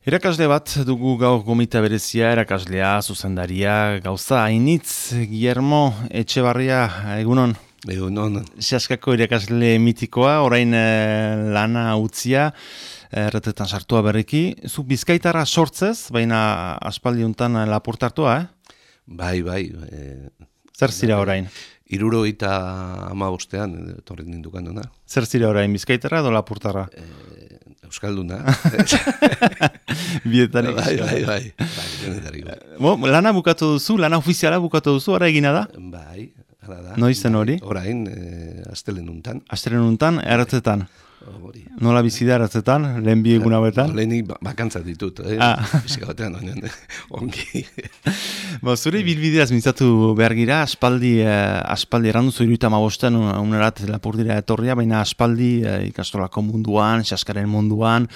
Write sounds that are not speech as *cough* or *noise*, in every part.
Erakasle bat dugu gaur gomita berezia, erakaslea, zuzendaria, gauza, hainitz, Guillermo, Etxebarria, egunon? Egunon. Seaskako erakasle mitikoa, orain eh, lana utzia, erretetan sartua berriki. Zu bizkaitara sortzez, baina aspaldiuntan lapurtartua, eh? Bai, bai. E, Zer zira orain? Iruro eta ama bostean, torren nindukan duna. Zer zira orain, bizkaitara edo lapurtarra? E, Euskalduna. *laughs* *laughs* Bietan bai, bai, bai, bai. Bo, lana bukatu duzu, lana ofiziala bukatu duzu, ara egina da? Bai, ara da. Noizen hori? Orain, e, astelen untan. Astelen untan, erratzetan. Nola bizi da erratzetan, lehen bi egun hauetan? Leheni bakantzat ditut, eh? Ah. *laughs* Batean, ongi. *laughs* Ba, zure bilbideaz mintzatu behar gira, aspaldi, eh, aspaldi errandu zu iruita mabosten, unerat lapurdira etorria, baina aspaldi eh, ikastolako munduan, xaskaren munduan,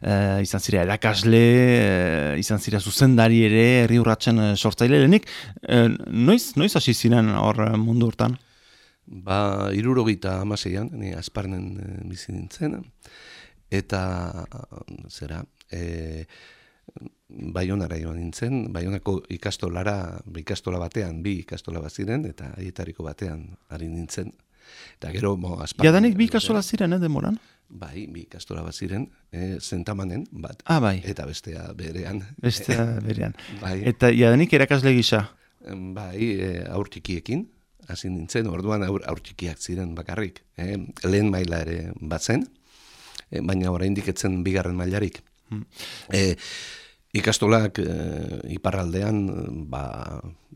eh, izan zira erakasle, eh, izan zira zuzendari ere, herri urratzen eh, sortzaile lehenik, eh, noiz, noiz hasi ziren hor eh, mundu hortan? Ba, irurogita amaseian, ni asparnen e, bizi nintzen, eta zera, e, Baionara joan nintzen, Baionako ikastolara, ikastola batean, bi ikastola bat ziren, eta aietariko batean ari nintzen. Eta gero, mo, asparnen... Jadanik bi ikastola ziren, eh, demoran? Bai, bi ikastola bat ziren, e, zentamanen, bat. Ah, bai. Eta bestea berean. Bestea berean. *laughs* bai. Eta jadanik erakasle gisa? Bai, e, aurtikiekin hasi nintzen, orduan aur, aurtxikiak ziren bakarrik. Eh? Lehen maila ere batzen, eh, baina oraindik etzen bigarren mailarik. Hmm. Eh, ikastolak eh, iparraldean ba,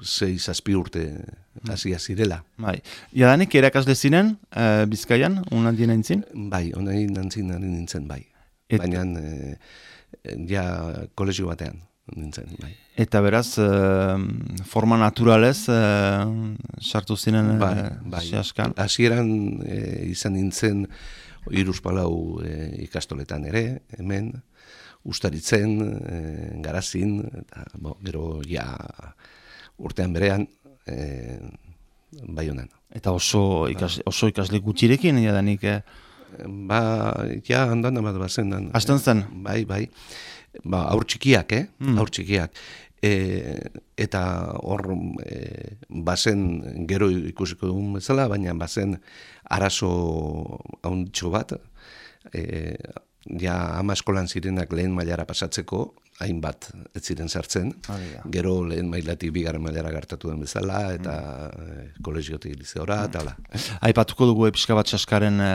zei zazpi urte hmm. hasi zirela. Bai. Iadanik erakasle ziren, eh, bizkaian, unan dien nintzen? Bai, unan nintzen, nintzen, bai. Et... Baina eh, ja kolegio batean nintzen, bai. Eta beraz, uh, forma naturalez, uh, sartu zinen bai, bai. sehaskan? Hasieran uh, izan nintzen iruz palau ikastoletan ere, hemen, ustaritzen, uh, garazin, eta bo, gero ja urtean berean, uh, bai honan. Eta oso, ikas, oso ikasle gutxirekin, ja danik, eh? Ba, ja, handan bat bazen. Azten zen? Bai, bai. Ba, aur txikiak, eh? Mm. Aur txikiak e, eta hor e, bazen gero ikusiko dugun bezala, baina bazen arazo hauntxo bat, e, ja ama eskolan zirenak lehen mailara pasatzeko, hainbat ez ziren sartzen, gero lehen mailatik bigarren mailara gartatu den bezala, eta mm. Eh, kolegiotik lizeora, mm. eta la. Aipatuko dugu episka bat saskaren e,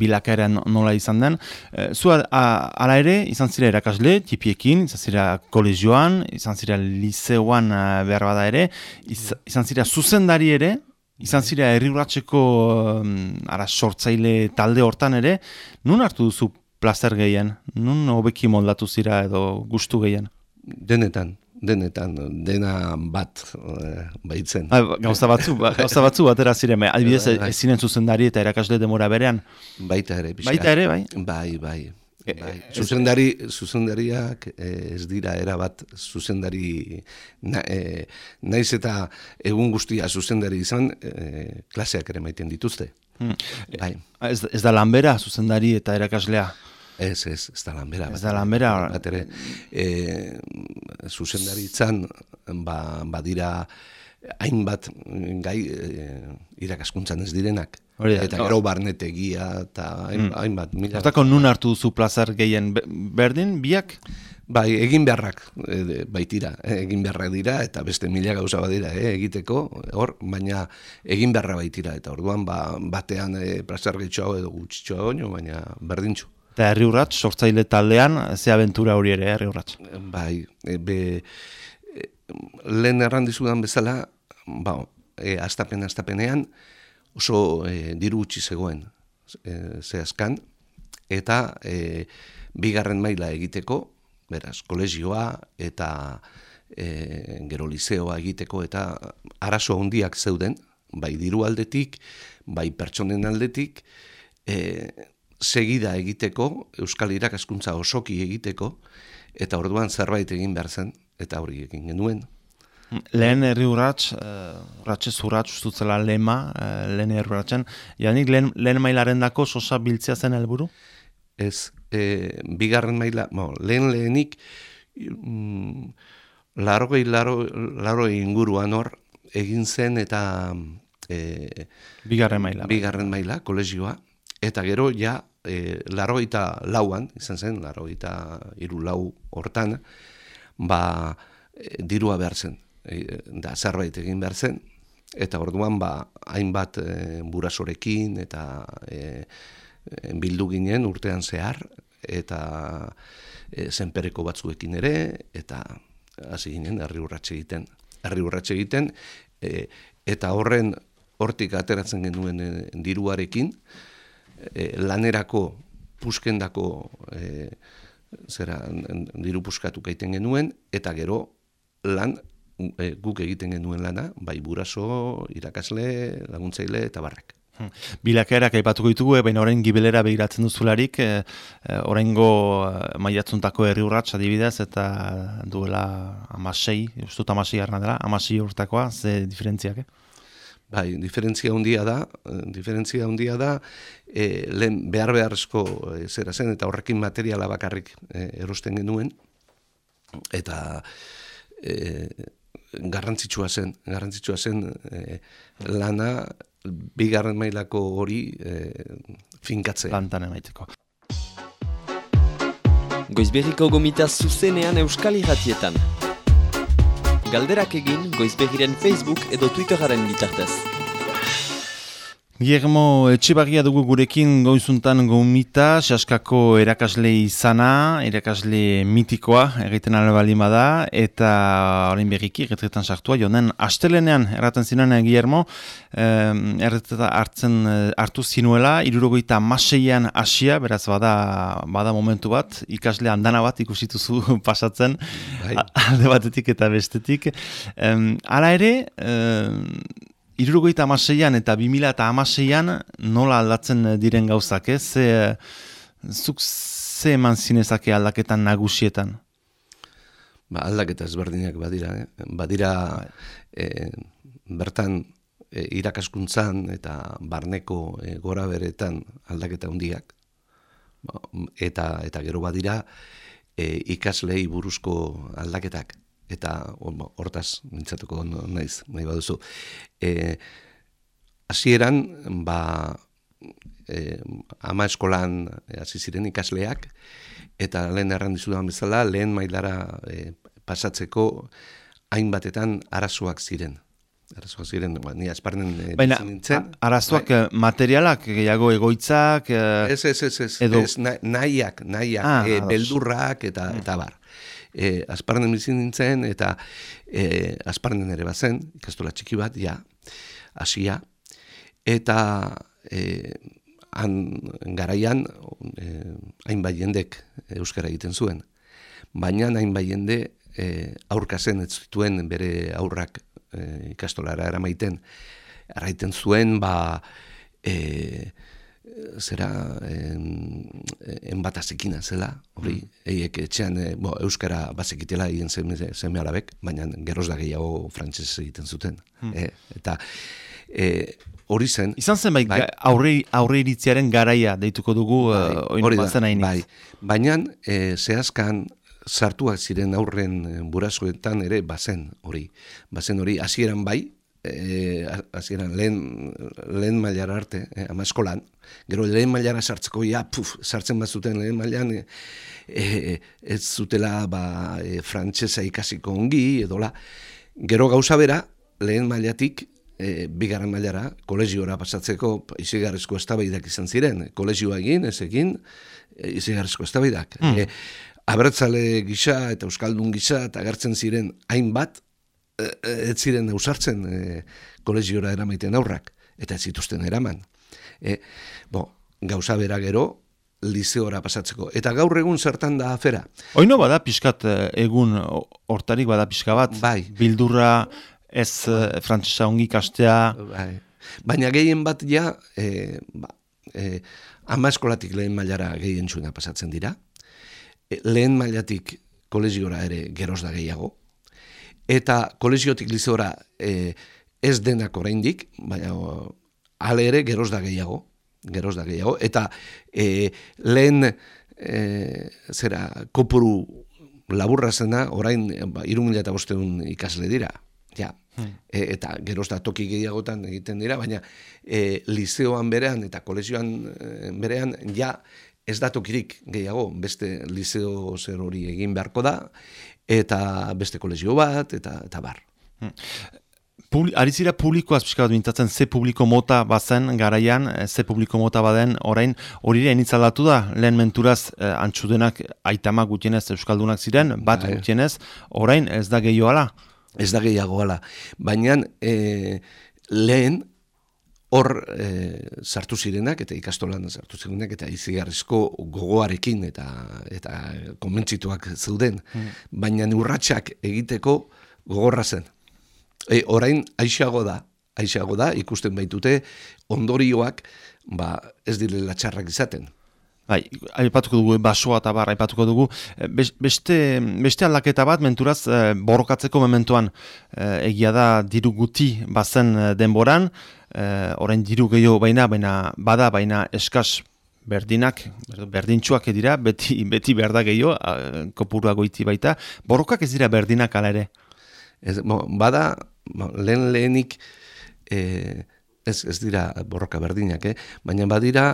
bilakaeren nola izan den. E, zu ala ere, izan zira erakasle, tipiekin, izan zira kolegioan, izan zira lizeoan behar bada ere, izan zira zuzendari ere, izan zira herri um, ara sortzaile talde hortan ere, nun hartu duzu plazer gehien? Nun hobeki moldatu zira edo gustu gehien? Denetan, denetan, dena bat e, baitzen. Ha, ba, gauza batzu, ba, gauza batzu batera ziren, bai, adibidez bai, bai. zinen zuzendari eta erakasle demora berean? Baita ere, pixka. Baita ere, bai? Bai, bai. E, bai. Zuzendari, zuzendariak ez dira erabat zuzendari na, naiz eta egun guztia zuzendari izan klaseak ere maiten dituzte. Hmm. Bai. Ez, ez da lanbera zuzendari eta erakaslea? Ez, ez, ez da lanbera. Ez da lanbera. Bat ere, e, zuzendari itzan, ba, badira hainbat gai e, irakaskuntzan ez direnak. Hori eta gero barnetegia eta mm. hainbat. Mm. Hortako nun hartu duzu plazar gehien berdin, biak? Bai, egin beharrak e, baitira, e, egin beharrak dira, eta beste mila gauza badira e, egiteko, hor, baina egin beharra baitira, eta orduan ba, batean e, plazar gehitxoa edo gutxitxoa baina berdintxu. Eta herri urratz, sortzaile taldean, ze aventura hori ere, herri urratz? Bai, e, be, e, lehen errandizudan bezala, ba, e, astapen astapenean, oso e, diru gutxi zegoen, e, zehazkan, eta e, bigarren maila egiteko, beraz, kolegioa eta e, gero lizeoa egiteko, eta arazo handiak zeuden, bai diru aldetik, bai pertsonen aldetik, e, segida egiteko, Euskal Irakaskuntza osoki egiteko, eta orduan zerbait egin behar zen, eta hori egin genuen. Lehen herri urratz, uh, urratxez urratz ustutzela lema, uh, lehen herri urratzen, janik lehen, lehen mailaren dako sosa biltzea zen helburu? Ez, e, bigarren maila, mo, lehen lehenik, mm, larogei, laro, larogei inguruan hor, egin zen eta... E, bigarren maila. Bigarren maila, kolegioa. Eta gero, ja, e, larogeita lauan, izan zen, larogeita iru lau hortan, ba, e, dirua behar zen, da zerbait egin behar zen, eta orduan, ba, hainbat e, burasorekin, eta e, bildu ginen urtean zehar, eta e, zenpereko batzuekin ere, eta hasi ginen, herri urratxe egiten. Herri urratxe egiten, e, eta horren hortik ateratzen genuen e, diruarekin, e, lanerako puskendako e, zera diru puskatu gaiten genuen eta gero lan e, guk egiten genuen lana bai buraso, irakasle, laguntzaile eta barrek. Hmm. Bilakerak aipatuko ditugu, e, baina orain gibelera begiratzen duzularik, e, oraingo e, maiatzuntako herri urratsa adibidez eta duela amasei, ustut amasei arna dela, amasei urtakoa, ze diferentziak, eh? Bai, diferentzia handia da, diferentzia handia da, e, lehen behar beharrezko e, zera zen, eta horrekin materiala bakarrik e, erosten genuen, eta e, garrantzitsua zen, garrantzitsua zen e, lana bigarren mailako hori e, finkatzea. Lantan emaiteko. Goizberriko gomita zuzenean euskal irratietan. Galderak egin goizbegiren Facebook edo Twitteraren bitartez. Guillermo Etxebagia dugu gurekin goizuntan gomita, saskako erakasle izana, erakasle mitikoa egiten albalima da, eta horrein berriki, erretretan sartua, jonen astelenean erraten zinean eh, Guillermo, erretreta hartzen eh, hartu zinuela, irurogoita maseian asia, beraz bada, bada momentu bat, ikasle handana bat ikusituzu *laughs* pasatzen, bai. alde batetik eta bestetik. Hala ere, Irurogoita amaseian eta bimila eta amaseian nola aldatzen diren gauzak, ez? Ze, zuk ze eman zinezake aldaketan nagusietan? Ba, aldaketa ezberdinak badira, eh? badira e, bertan e, irakaskuntzan eta barneko e, gora beretan aldaketa hundiak. Ba, eta, eta gero badira e, ikaslei buruzko aldaketak eta hortaz mintzatuko naiz, nahi baduzu. E, hasieran ba, e, ama eskolan hasi ziren ikasleak, eta lehen erran dizudan bezala, lehen mailara e, pasatzeko hainbatetan arazoak ziren. Arazoak ziren, ba, ni asparnen e, Baina, arazoak bai. E, materialak, gehiago egoitzak... E, ez, ez, ez, ez, edo... ez nahiak, nahiak, ah, e, beldurrak eta, mm. eta bar e, azparnen bizin nintzen, eta e, azparnen ere bazen, ikastola txiki bat, ja, hasia, eta e, han garaian e, hainbat jendek euskara egiten zuen, baina hainbat jende e, aurkazen ez zituen bere aurrak e, ikastolara eramaiten, erraiten zuen, ba, e, zera en, en bat azekina zela, hori, mm. eiek etxean, e, bo, euskara bazekitela egin zeme, zeme alabek, baina geroz da gehiago frantzez egiten zuten. Mm. E, eta e, hori zen... Izan zen bai, bai aurre, aurre iritziaren garaia deituko dugu bai, hori da, bai. Baina e, zehazkan sartuak ziren aurren burasoetan ere bazen hori. Bazen hori, hasieran bai, eh hasieran lehen lehen mailara arte eh, ama eskolan gero lehen mailara sartzeko ja puf sartzen bazuten lehen mailan eh, eh, ez zutela ba eh, frantsesa ikasiko ongi edola. Gero gauza bera lehen mailatik eh, bigarren mailara kolegiora pasatzeko izigarrezko eztabaidak izan ziren. Kolegioa egin ez egin izigarrezko eztabaidak. Mm. eh, abertzale gisa eta euskaldun gisa eta agertzen ziren hainbat ez ziren ausartzen e, kolegiora eramaiten aurrak, eta ez zituzten eraman. E, bo, gauza bera gero, lizeora pasatzeko. Eta gaur egun zertan da afera. Oino bada pixkat egun hortarik bada pixka bat, bai. bildurra ez bai. frantzesa ongi kastea. Bai. Baina gehien bat ja, e, ba, e, ama eskolatik lehen mailara gehien txuna pasatzen dira. E, lehen mailatik kolegiora ere geroz da gehiago eta kolegiotik lizeora e, ez denak oraindik, baina ale ere geroz da gehiago, geroz da gehiago, eta e, lehen e, zera, kopuru laburra zena, orain ba, irumila eta bosteun ikasle dira. Ja. Hmm. E, eta geroz da toki gehiagotan egiten dira, baina e, liceoan berean eta kolegioan e, berean ja ez da tokirik gehiago, beste liceo zer hori egin beharko da, eta beste kolegio bat, eta, eta bar. Hmm. Publi, arizira publikoaz pixka bat mintatzen, ze publiko mota bazen garaian, eh, ze publiko mota baden orain, hori enitzalatu da, lehen menturaz eh, antxudenak aitama gutienez Euskaldunak ziren, bat bai. gutienez, orain ez da gehiago Ez da gehiago ala. Baina eh, lehen hor eh, sartu zirenak, eta ikastolan sartu zirenak, eta izigarrizko gogoarekin eta eta konbentzituak zeuden, hmm. baina urratsak egiteko gogorra zen. E, orain aixago da, aixago da, ikusten baitute, ondorioak ba, ez direla txarrak izaten. Bai, aipatuko dugu, basoa eta bar, aipatuko dugu. E, beste, beste aldaketa bat, menturaz, e, borrokatzeko mementoan egia da diru guti bazen denboran, orain diru gehiago baina, baina bada, baina eskas berdinak, berdintxuak dira, beti, beti berda gehiago, kopurua goiti baita, borrokak ez dira berdinak ala ere? Ez, bada, lehen lehenik e, ez, ez dira borroka berdinak, eh? baina badira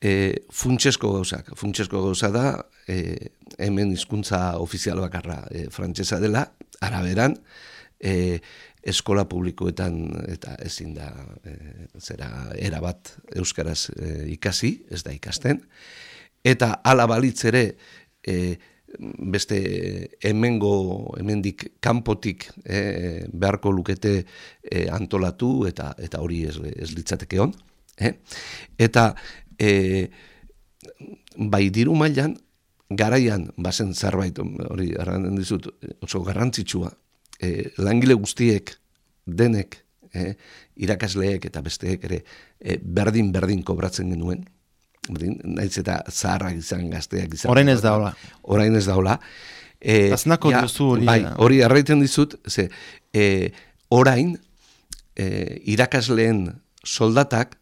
e, funtsesko gauzak. Funtsesko gauza da e, hemen hizkuntza ofizial bakarra e, frantsesa dela, araberan, e, eskola publikoetan eta ezin da e, zera erabat euskaraz e, ikasi, ez da ikasten, eta ala balitz ere e, beste hemengo hemendik kanpotik e, beharko lukete e, antolatu eta eta hori ez, ez litzateke on eh? eta e, bai diru mailan garaian bazen zerbait hori arranden dizut oso garrantzitsua e, langile guztiek denek e, irakasleek eta besteek ere e, berdin berdin kobratzen genuen naiz eta zaharrak izan gazteak izan. Orain ez daula. Orain ez daula. E, Aznako ja, hori. Bai, hori arraiten dizut, ze, e, orain e, irakasleen soldatak,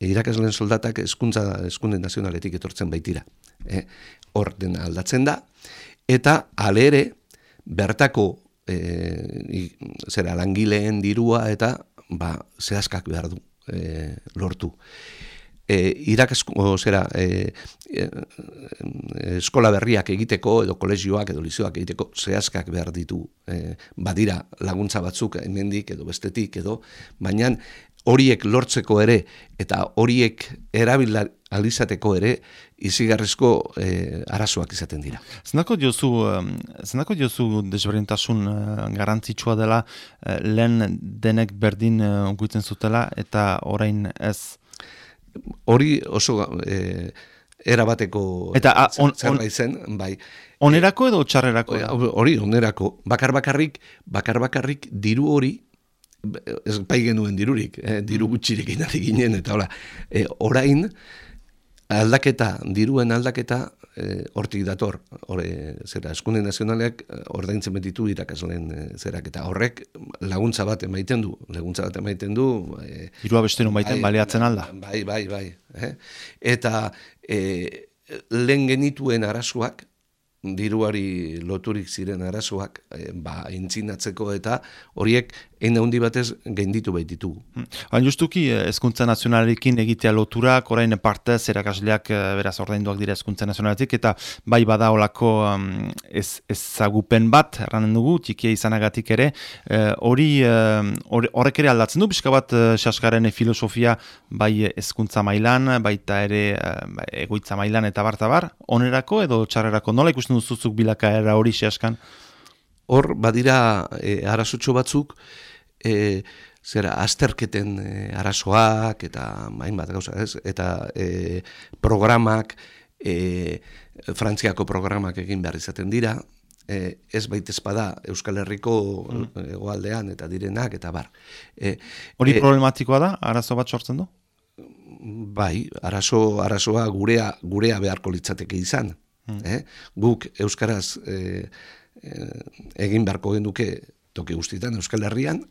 irakasleen soldatak eskuntza eskunde nazionaletik etortzen baitira. E, hor den aldatzen da, eta alere bertako e, zera langileen dirua eta ba, zehazkak behar du e, lortu. E, irakasko zera e, e, eskola berriak egiteko edo kolegioak edo lizioak egiteko zehazkak behar ditu. E, badira laguntza batzuk hemendik edo bestetik edo baina horiek lortzeko ere eta horiek alizateko ere izigarrizko e, arazoak izaten dira. Zenako diozu, zenako diozu desberdintasun garantzitsua dela lehen denek berdin unguitzen zutela eta orain ez hori oso e, erabateko eta on, on, zen, bai. Onerako edo txarrerako? Hori, onerako. Bakar bakarrik, bakar bakarrik diru hori, ez bai genuen dirurik, eh, diru gutxirik inari ginen, eta hola, e, orain, aldaketa, diruen aldaketa, e, hortik dator, hore, zera, eskunde nazionaleak eh, ordaintzen betitu irakasleen e, zerak, eta horrek laguntza bat emaiten du, laguntza bat emaiten du. E, Irua beste baiten bai, baleatzen alda. Bai, bai, bai. Eh? Eta e, lehen genituen arazoak, diruari loturik ziren arazoak e, ba, intzinatzeko eta horiek egin handi batez genditu baititu. Hmm. Hain justuki, ezkuntza eh, nazionalekin egitea loturak, orain partez erakasleak eh, beraz ordainduak dira ezkuntza nazionaletik, eta bai bada olako um, ez, ezagupen bat, erranen dugu, txikia izanagatik ere, hori horrek ere aldatzen du, pixka bat saskaren filosofia bai ezkuntza mailan, baita ere egoitza mailan eta bartabar, onerako edo txarrerako, nola ikusten duzuzuk bilakaera hori saskan? Hor, badira e, arazotxo batzuk, e, zera, azterketen e, arazoak, eta main bat gauza, ez? Eta e, programak, e, frantziako programak egin behar izaten dira, e, ez baita espada Euskal Herriko mm. egoaldean eta direnak, eta bar. E, Hori e, problematikoa da, arazo bat sortzen du? Bai, arazo, arazoa gurea, gurea beharko litzateke izan. Mm. Eh? Guk Euskaraz e, egin beharko genuke toki guztietan Euskal Herrian,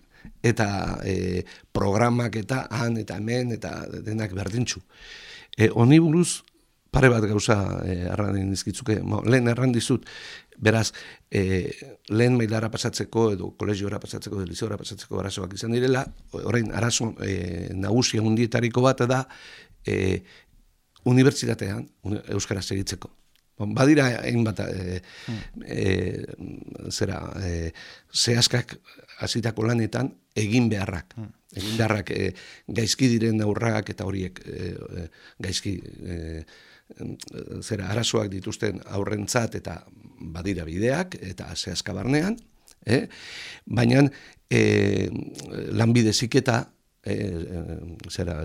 eta e, programak eta han eta hemen eta denak berdintxu. E, Oni buruz pare bat gauza eh, arrandin dizkitzuke. Mo, lehen errandizut, beraz, eh, lehen mailara pasatzeko edo kolegiora pasatzeko, deliziora pasatzeko arazoak izan direla, orain arazo eh, nagusia hundietariko bat da eh, unibertsitatean Euskara segitzeko. Badira hainbat e, e, zera e, zehazkak hasitako lanetan egin beharrak. Hmm. Egin beharrak e, gaizki diren aurrak eta horiek e, e, gaizki e, zera arazoak dituzten aurrentzat eta badira bideak eta zehazka barnean. E? Baina e, lanbide ziketa e, zera,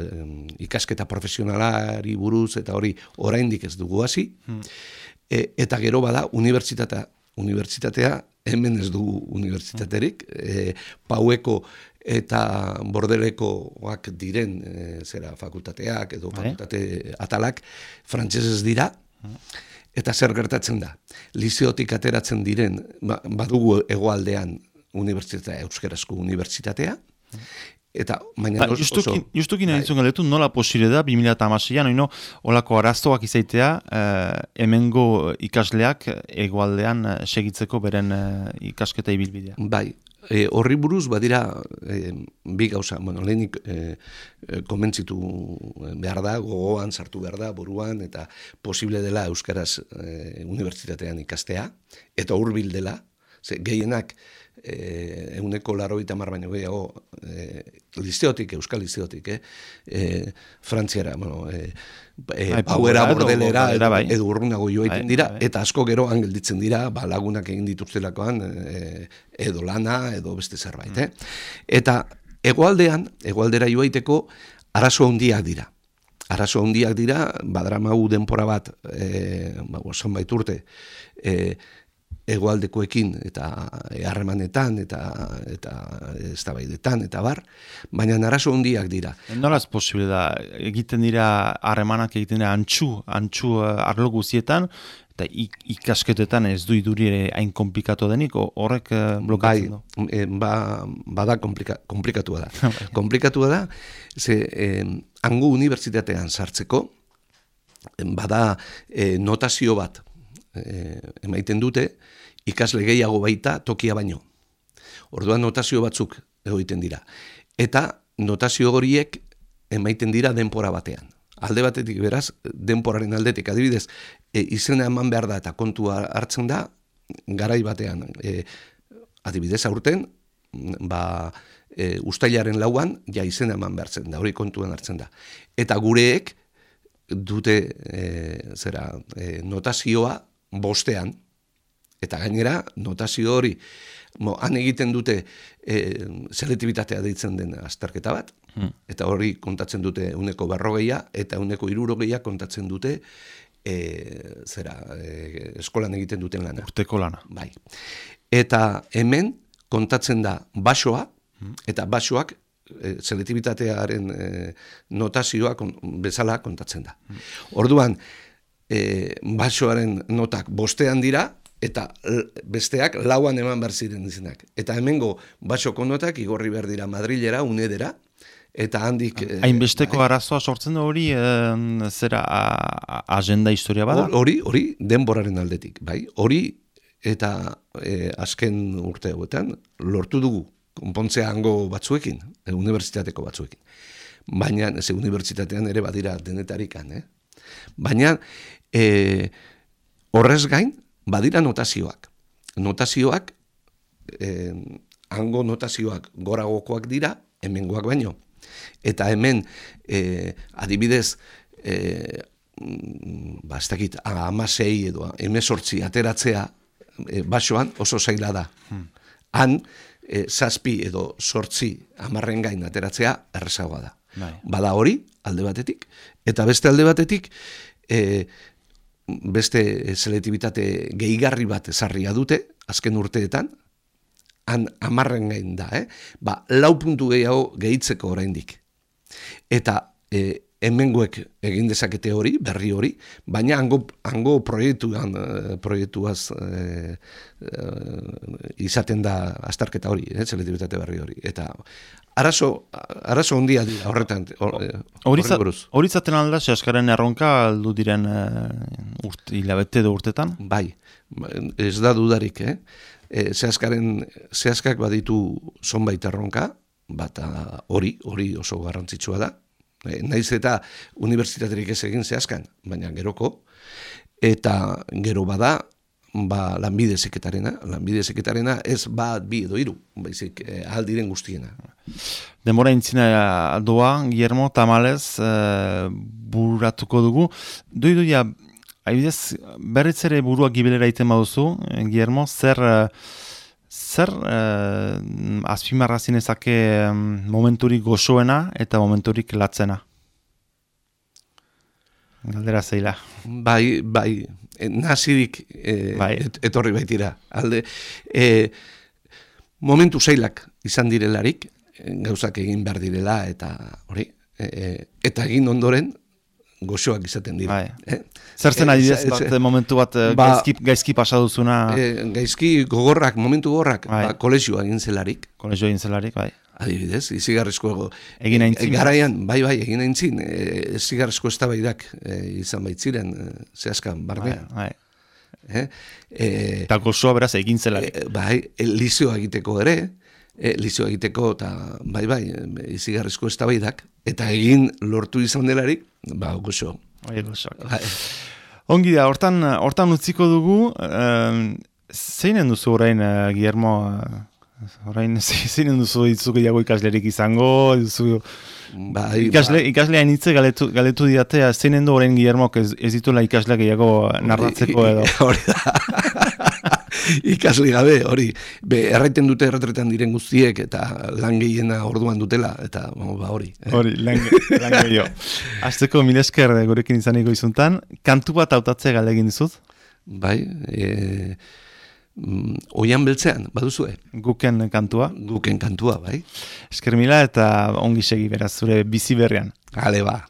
ikasketa profesionalari buruz eta hori oraindik ez dugu hasi. Hmm. E, eta gero bada unibertsitatea, unibertsitatea hemen ez dugu unibertsitaterik, e, paueko eta bordelekoak diren e, zera fakultateak edo fakultate atalak frantsesez dira. Eta zer gertatzen da? Lizeotik ateratzen diren, ba, badugu hegoaldean unibertsitatea, euskerazko unibertsitatea, Eta, baina ba, oso... Justuki nahi bai. galetu, nola posire da, 2008an, oino, olako arazoak izaitea, eh, hemengo ikasleak egualdean eh, segitzeko beren eh, ikasketa ibilbidea. Bai, e, horri buruz, badira, e, bi gauza, bueno, lehenik e, komentzitu behar da, gogoan, sartu behar da, buruan, eta posible dela Euskaraz e, unibertsitatean ikastea, eta hurbil dela, ze, gehienak, eh euneko laroita mar baino gehiago eh listeotik euskal listeotik eh e, frantziara bueno eh e, pauera bordelera edo, bai. edo urrunago joaiten bai, dira bai. eta asko gero gelditzen dira ba lagunak egin dituztelakoan e, edo lana edo beste zerbait eh eta hegoaldean hegoaldera joaiteko arazo handiak dira arazo handiak dira badramau denpora bat eh ba zonbait urte eh egoaldekoekin eta harremanetan eta eta eztabaidetan eta bar, baina arazo hondiak dira. Nola ez posible da egiten dira harremanak egiten dira antxu, antxu uh, arlo guzietan eta ikasketetan ez du iduri ere hain komplikatu denik horrek uh, blokatzen bai, e, ba, bada komplika, komplikatua da. *laughs* Bai. komplikatua da, ze eh, hango unibertsitatean sartzeko bada e, notazio bat e, emaiten dute, ikasle gehiago baita tokia baino. Orduan notazio batzuk egiten dira. Eta notazio horiek emaiten dira denpora batean. Alde batetik beraz, denporaren aldetik adibidez, e, izena eman behar da eta kontua hartzen da, garai batean. E, adibidez aurten, ba, e, ustailaren lauan, ja izena eman behar zen, da hori kontuan hartzen da. Eta gureek dute e, zera, e, notazioa bostean, Eta gainera, notazio hori, mo, han egiten dute e, selektibitatea deitzen den azterketa bat, hmm. eta hori kontatzen dute uneko barrogeia, eta uneko irurogeia kontatzen dute e, zera, e, eskolan egiten duten lana. Urteko lana. Bai. Eta hemen kontatzen da basoa, hmm. eta basoak e, selektibitatearen e, notazioa bezala kontatzen da. Hmm. Orduan, e, basoaren notak bostean dira, eta besteak lauan eman behar ziren izenak. Eta hemengo basoko notak igorri behar dira Madrilera, unedera, eta handik... Eh, Hainbesteko bai. arazoa sortzen da hori, zera agenda historia bada? Hori, hori, denboraren aldetik, bai. Hori, eta e, azken urte hauetan, lortu dugu, konpontzea hango batzuekin, e, unibertsitateko batzuekin. Baina, ez unibertsitatean ere badira denetarikan, eh? Baina, e, horrez gain, badira notazioak. Notazioak, eh, hango notazioak goragokoak dira, hemengoak baino. Eta hemen, eh, adibidez, eh, ba, ez dakit, amasei edo emesortzi ateratzea eh, basoan oso zaila da. Hmm. Han, eh, zazpi edo sortzi amarren gain ateratzea errezagoa da. Bai. Bada hori, alde batetik, eta beste alde batetik, eh, beste selektibitate gehigarri bat ezarria dute, azken urteetan, han amarren gain da, eh? ba, lau puntu gehiago gehitzeko oraindik. Eta e, hemengoek egin dezakete hori, berri hori, baina hango, hango proiektuan, e, proiektuaz e, e, izaten da astarketa hori, eh, selektibitate berri hori. Eta arazo, arazo ondia dira horretan, hor, eh, Hori horri za- buruz. hori zaten alda, sehaskaren erronka aldu diren uh, urt, hilabete edo urtetan? Bai, ez da dudarik, eh? E, zehazkaren, zehazkak baditu zonbait erronka, bata hori, hori oso garrantzitsua da. E, naiz eta unibertsitaterik ez egin zehazkan, baina geroko. Eta gero bada, ba, lanbide seketarena, lanbide seketarena ez bat bi edo hiru, baizik e, aldiren guztiena. Demora intzina doa, Guillermo, tamalez, uh, buratuko dugu. Doidu ja, haibidez, berriz ere burua gibelera iten baduzu, eh, Guillermo, zer, eh, zer uh, azpimarra zinezake em, momenturik goxoena eta momenturik latzena? Galdera zeila. Bai, bai, e, nazirik e, Bai. et, etorri baitira. Alde, e, momentu zeilak izan direlarik, e, gauzak egin behar direla, eta hori, e, e, eta egin ondoren, goxoak izaten dira. Bai. Eh? Zer zen E, adibidez, ez- bat, momentu bat Ba- gaizki, gaizki pasa duzuna E, gaizki gogorrak, momentu gogorrak, Bai. ba, kolegioa egin zelarik, kolegio egin zelarik, bai. Adibidez, izigarrizko. Egin aintzin. E, garaian, bai, bai, egin aintzin, e, izigarrizko eztabaidak e, izan baitziren, e, zehazkan, bai, barnean. bai. Eh? E, Eta gozoa beraz egin zelarik. E, bai, lizioa egiteko ere, e, lizioa egiteko eta bai bai, izigarrizko eztabaidak eta egin lortu izan delarik, ba, goxo. Bai, gozoak. Bai. Ongi da, hortan, hortan utziko dugu, um, zeinen duzu orain, uh, Guillermo, uh, orain ze- *laughs* zeinen duzu itzu gehiago ikaslerik izango, duzu, Bai, ikasle, ikaslea initze galetu, galetu didatea, zeinen du orain Guillermo ez, ez dituela ikasle gehiago narratzeko edo. *laughs* Hori da. Ikasli gabe, hori. Be, erraiten dute erretretan diren guztiek eta lan gehiena orduan dutela, eta ba, hori. eh. Hori, lan, lan gehiago. *laughs* Azteko mil esker gurekin izaniko izuntan, kantu bat hautatzea galdegin dizut, Bai, e, mm, oian beltzean, baduzue, guken kantua. guken kantua, bai. Esker mila eta ongi segi beraz zure bizi berrian. Hale, ba.